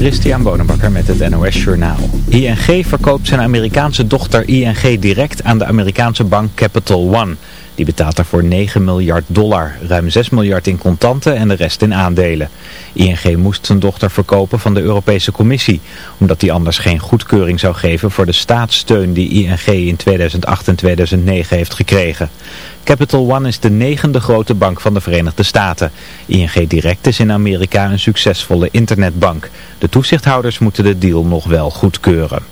Christian Bonenbakker met het NOS Journaal. ING verkoopt zijn Amerikaanse dochter ING direct aan de Amerikaanse bank Capital One. Die betaalt daarvoor 9 miljard dollar, ruim 6 miljard in contanten en de rest in aandelen. ING moest zijn dochter verkopen van de Europese Commissie, omdat die anders geen goedkeuring zou geven voor de staatssteun die ING in 2008 en 2009 heeft gekregen. Capital One is de negende grote bank van de Verenigde Staten. ING Direct is in Amerika een succesvolle internetbank. De toezichthouders moeten de deal nog wel goedkeuren.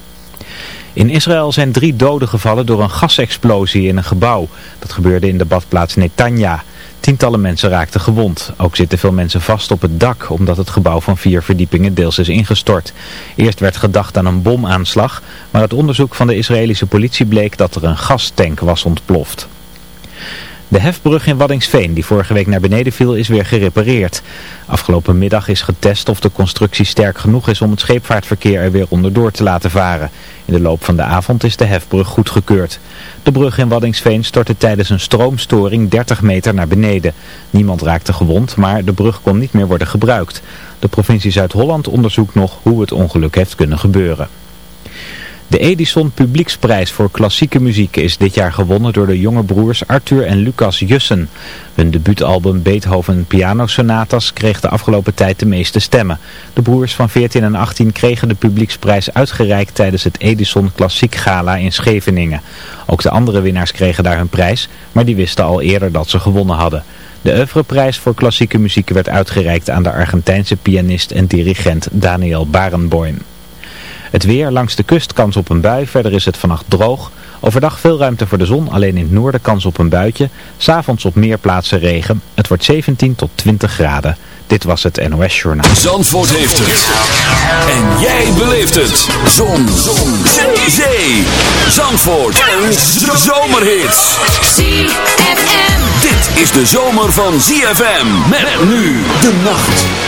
In Israël zijn drie doden gevallen door een gasexplosie in een gebouw. Dat gebeurde in de badplaats Netanya. Tientallen mensen raakten gewond. Ook zitten veel mensen vast op het dak, omdat het gebouw van vier verdiepingen deels is ingestort. Eerst werd gedacht aan een bomaanslag, maar het onderzoek van de Israëlische politie bleek dat er een gastank was ontploft. De hefbrug in Waddingsveen, die vorige week naar beneden viel, is weer gerepareerd. Afgelopen middag is getest of de constructie sterk genoeg is om het scheepvaartverkeer er weer onderdoor te laten varen. In de loop van de avond is de hefbrug goedgekeurd. De brug in Waddingsveen stortte tijdens een stroomstoring 30 meter naar beneden. Niemand raakte gewond, maar de brug kon niet meer worden gebruikt. De provincie Zuid-Holland onderzoekt nog hoe het ongeluk heeft kunnen gebeuren. De Edison Publieksprijs voor klassieke muziek is dit jaar gewonnen door de jonge broers Arthur en Lucas Jussen. Hun debuutalbum Beethoven Pianosonatas kreeg de afgelopen tijd de meeste stemmen. De broers van 14 en 18 kregen de publieksprijs uitgereikt tijdens het Edison Klassiek Gala in Scheveningen. Ook de andere winnaars kregen daar hun prijs, maar die wisten al eerder dat ze gewonnen hadden. De oeuvreprijs voor klassieke muziek werd uitgereikt aan de Argentijnse pianist en dirigent Daniel Barenboim. Het weer langs de kust kans op een bui, verder is het vannacht droog. Overdag veel ruimte voor de zon, alleen in het noorden kans op een buitje. S'avonds op meer plaatsen regen. Het wordt 17 tot 20 graden. Dit was het NOS Journaal. Zandvoort heeft het. En jij beleeft het. Zon. zon. Zee. Zee. Zandvoort. Een zomerhit. ZFM. Dit is de zomer van ZFM. Met nu de nacht.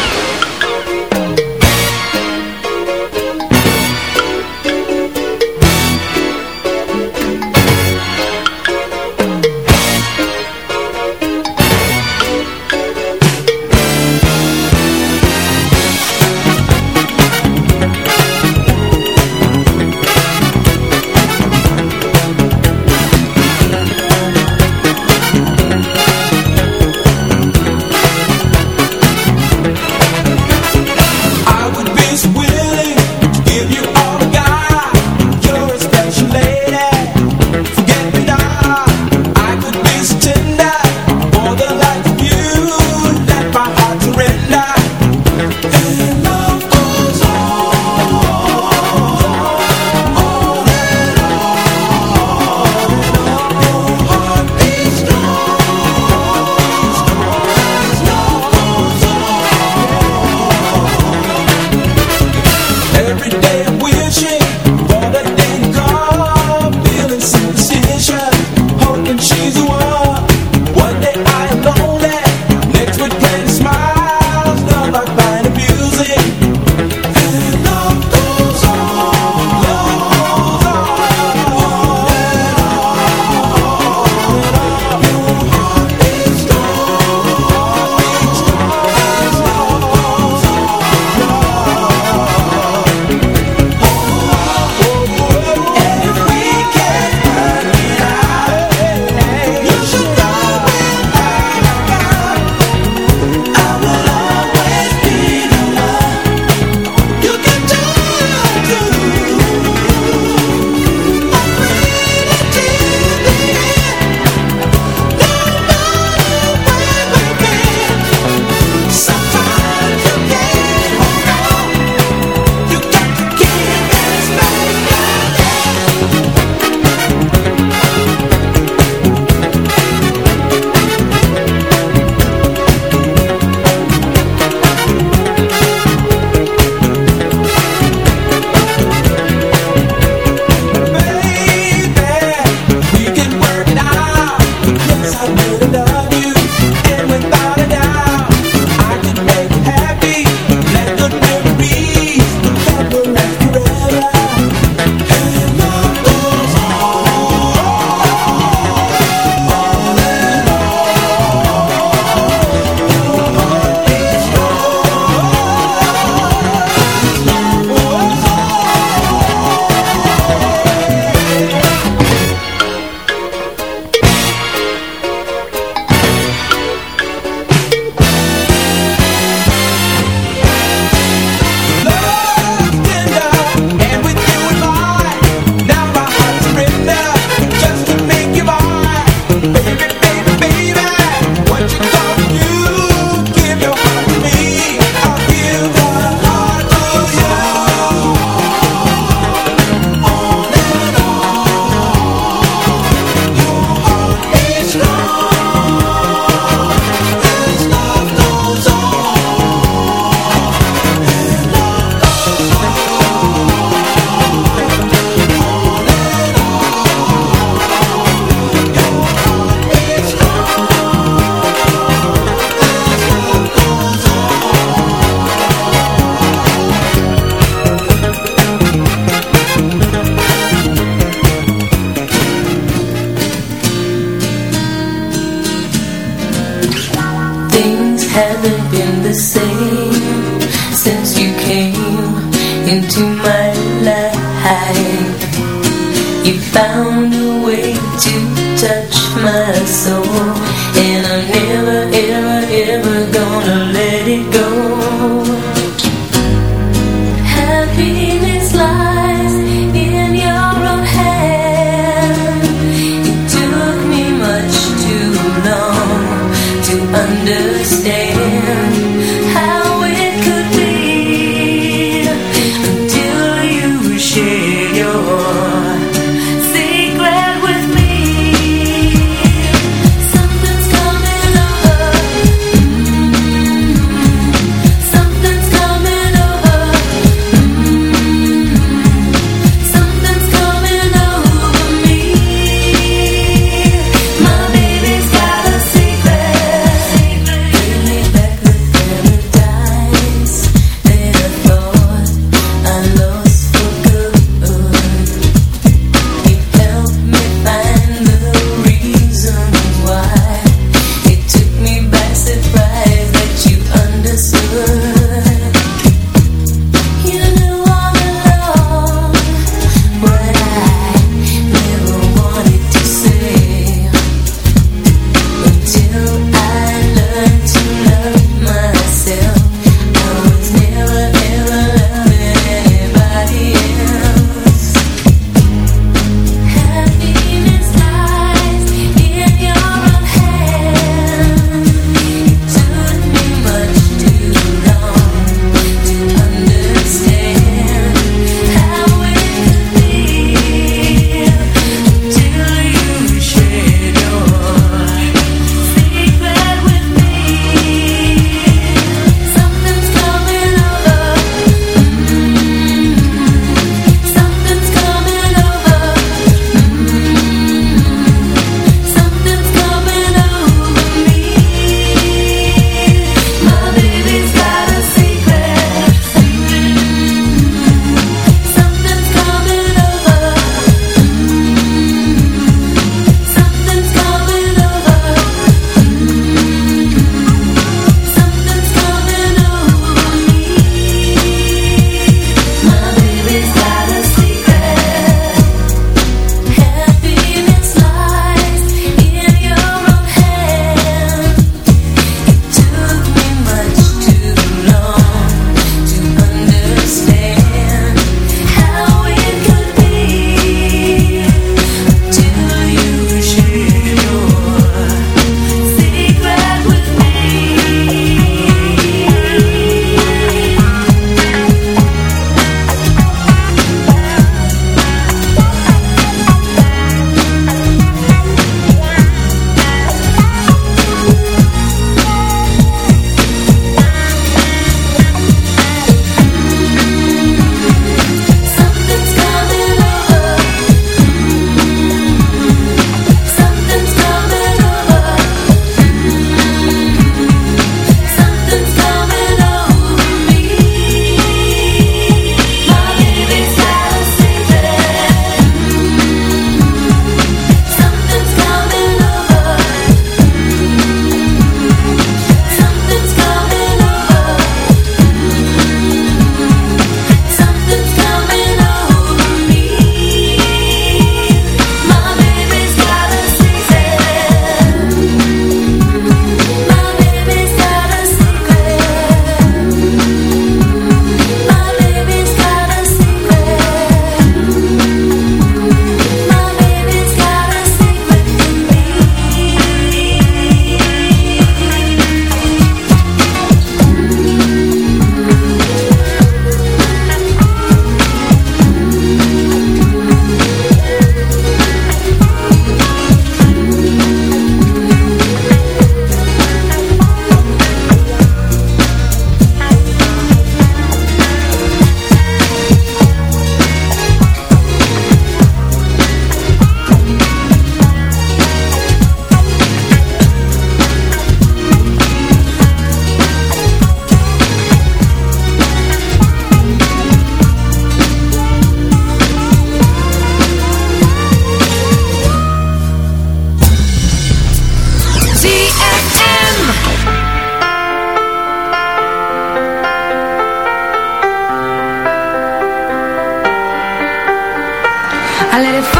let it fall.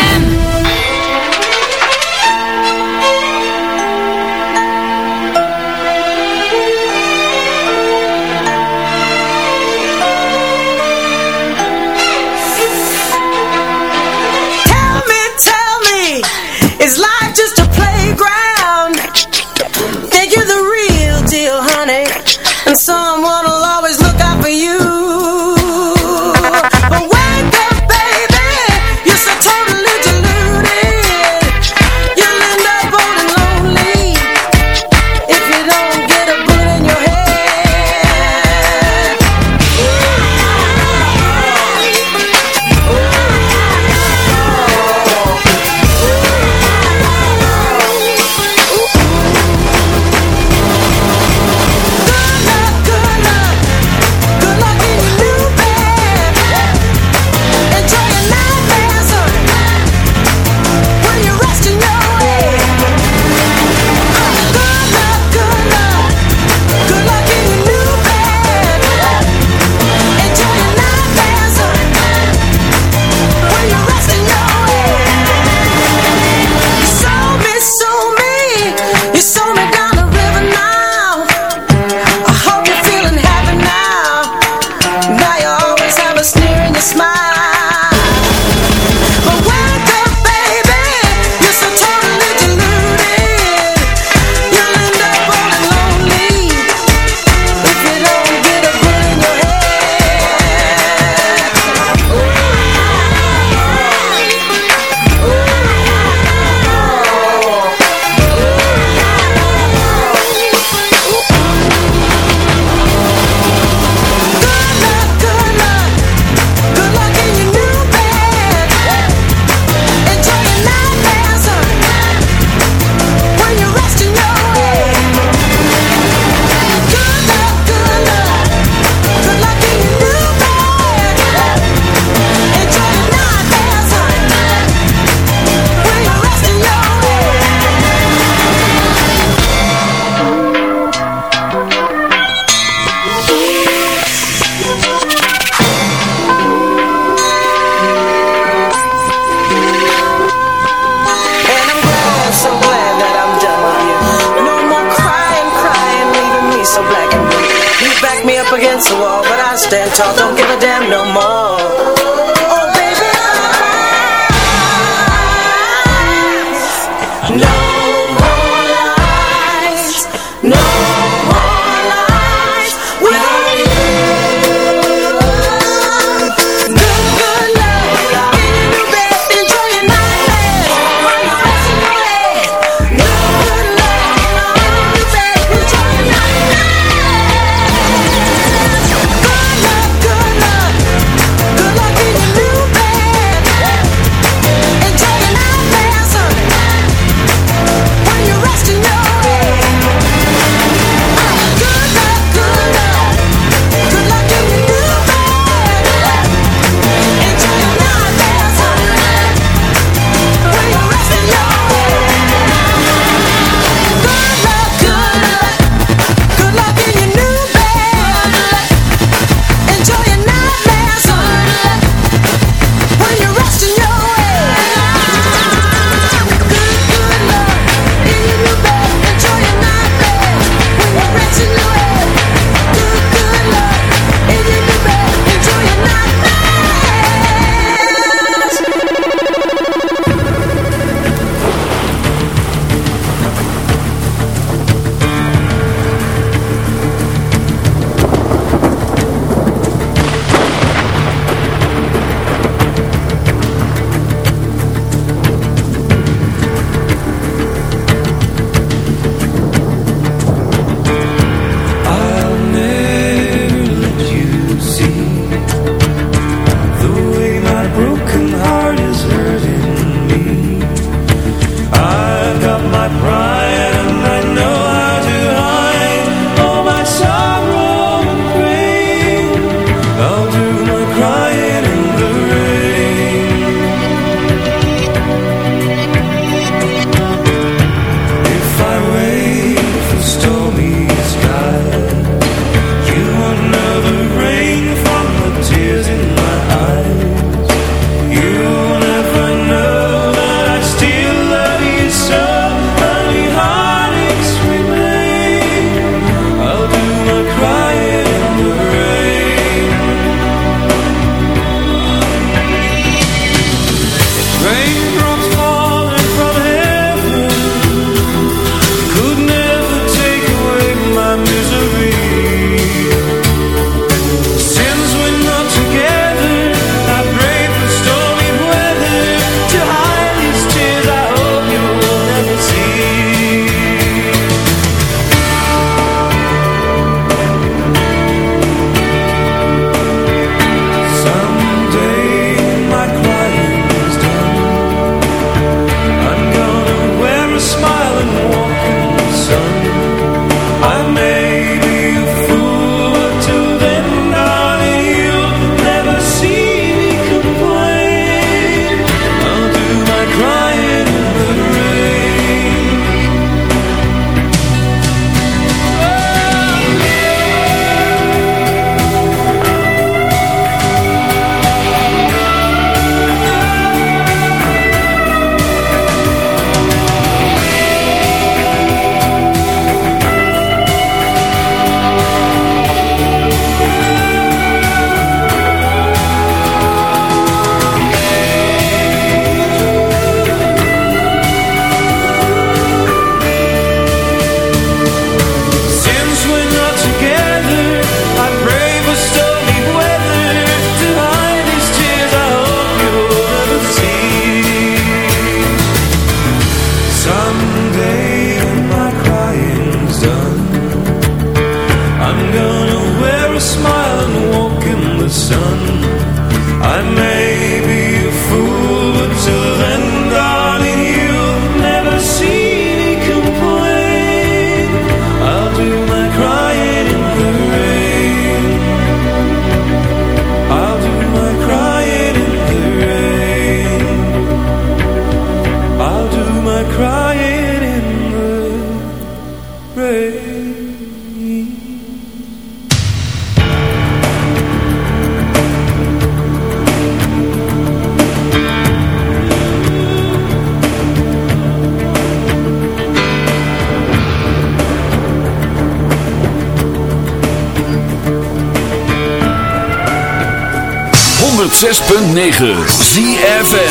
ZFM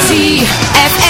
ZFM.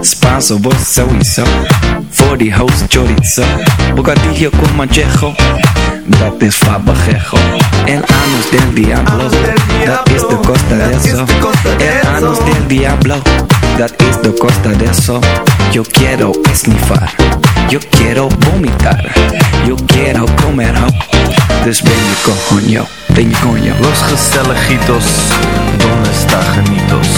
Spanso, vos sowieso. Voor die host chorizo. Bocadillo con manchejo. Dat is fabajejo. El anus del diablo. Dat is de costa de eso. El anus del diablo. Dat is de costa de eso. Yo quiero esnifar. Yo quiero vomitar. Yo quiero comer ho. Dus ben je coño. de mi coño. Los Gestelejitos, ¿dónde está Janitos?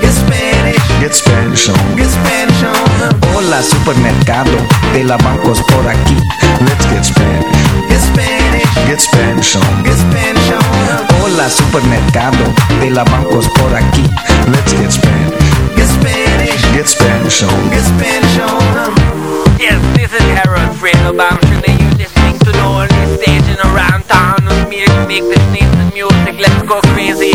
Get Spanish. Get Spanish on. Get Spanish on. Hola supermercado, de la bancos por aquí. Let's get Spanish. Get Spanish. Get Spanish on. Get Spanish on. Hola supermercado, de la bancos por aquí. Let's get Spanish. Get Spanish. Get Spanish on. Get Spanish on. Yes, this is Harold Friedelbaum. Should they use this thing to know only staging around town with me to make this nice music? Let's go crazy.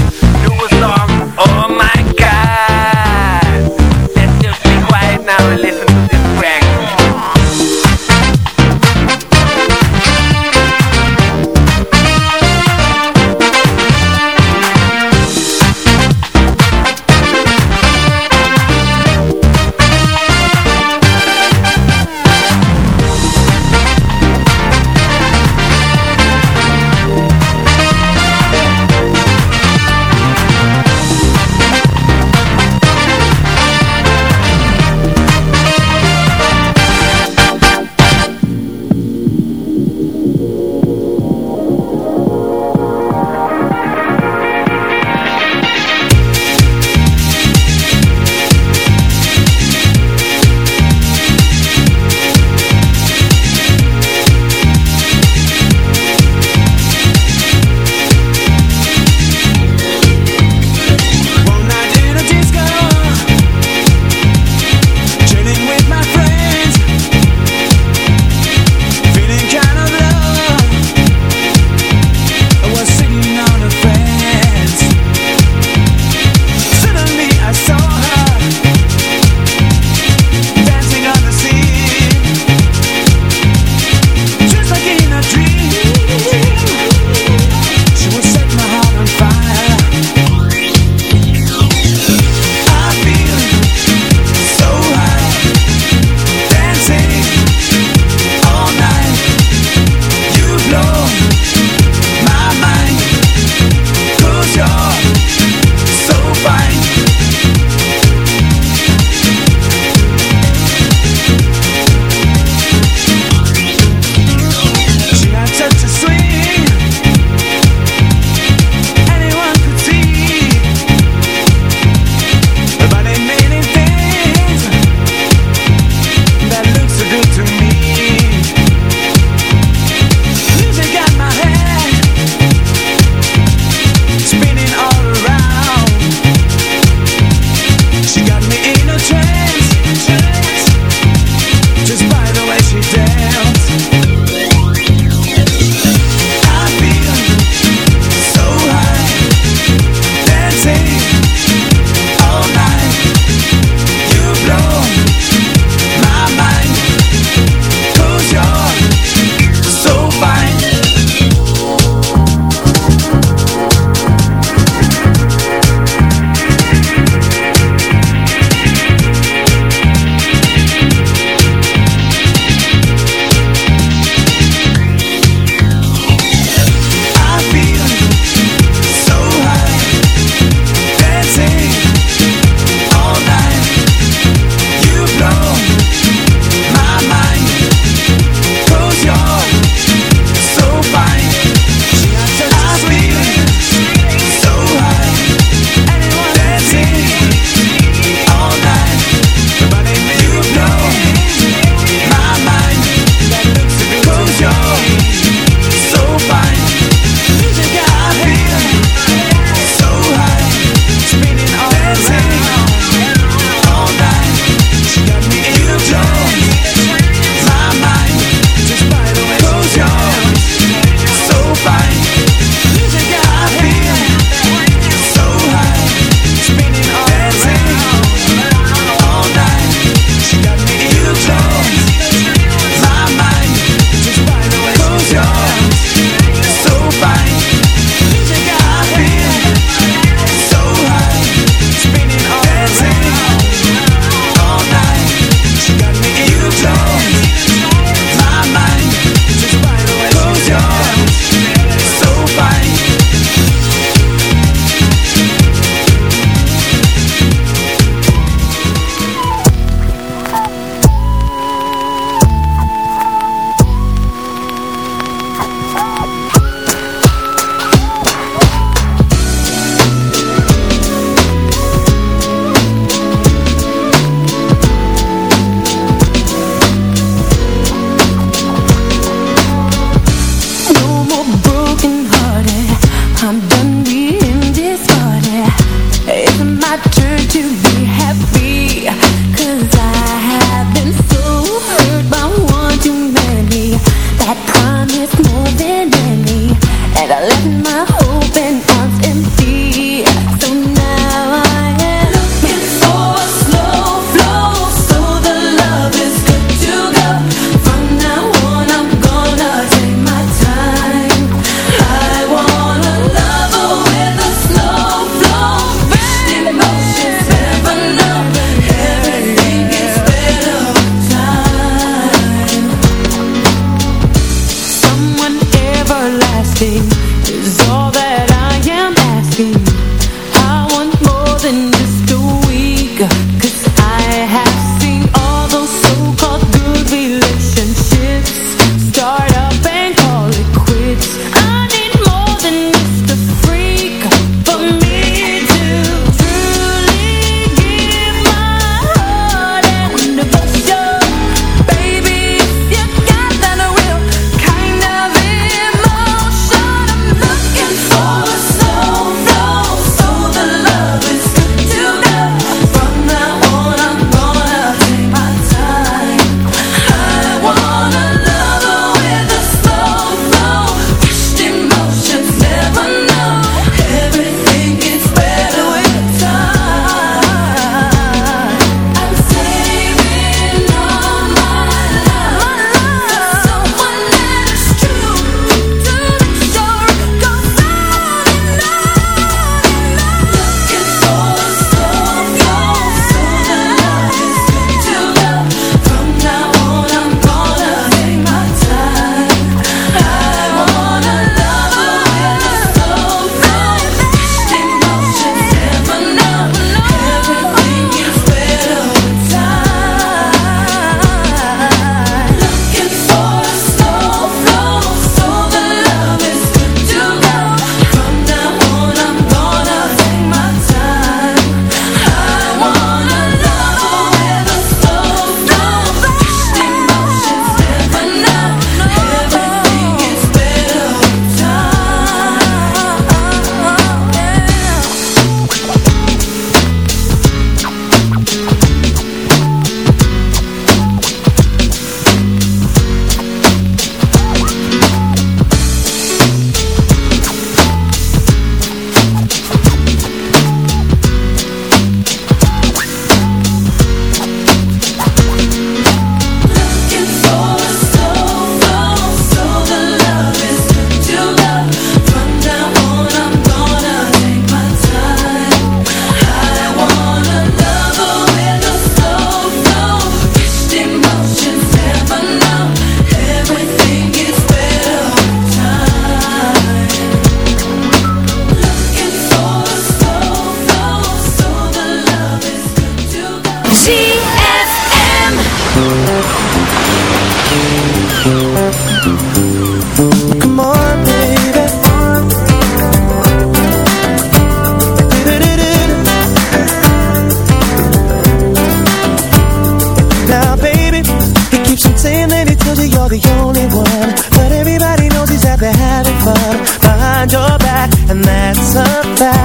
back.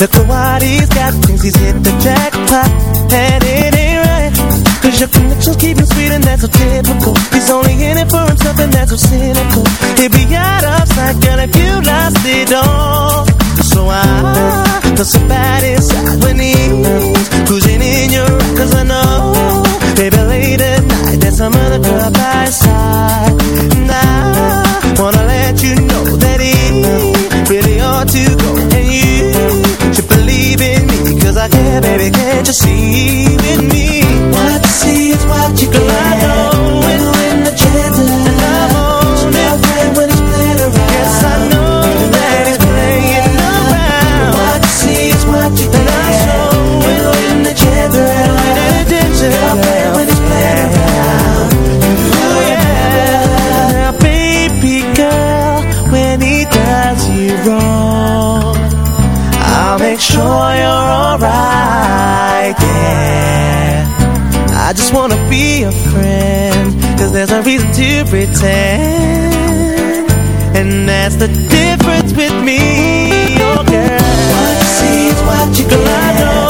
Look at what he's got, thinks he's hit the jackpot. And it ain't right. Cause your connections keep him sweet and that's so typical. He's only in it for himself and that's so cynical. He'd be out of sight, girl, if you lost it all. So I feel so bad inside when he to just wanna be a friend Cause there's no reason to pretend. And that's the difference with me, oh girl. What you see is what you get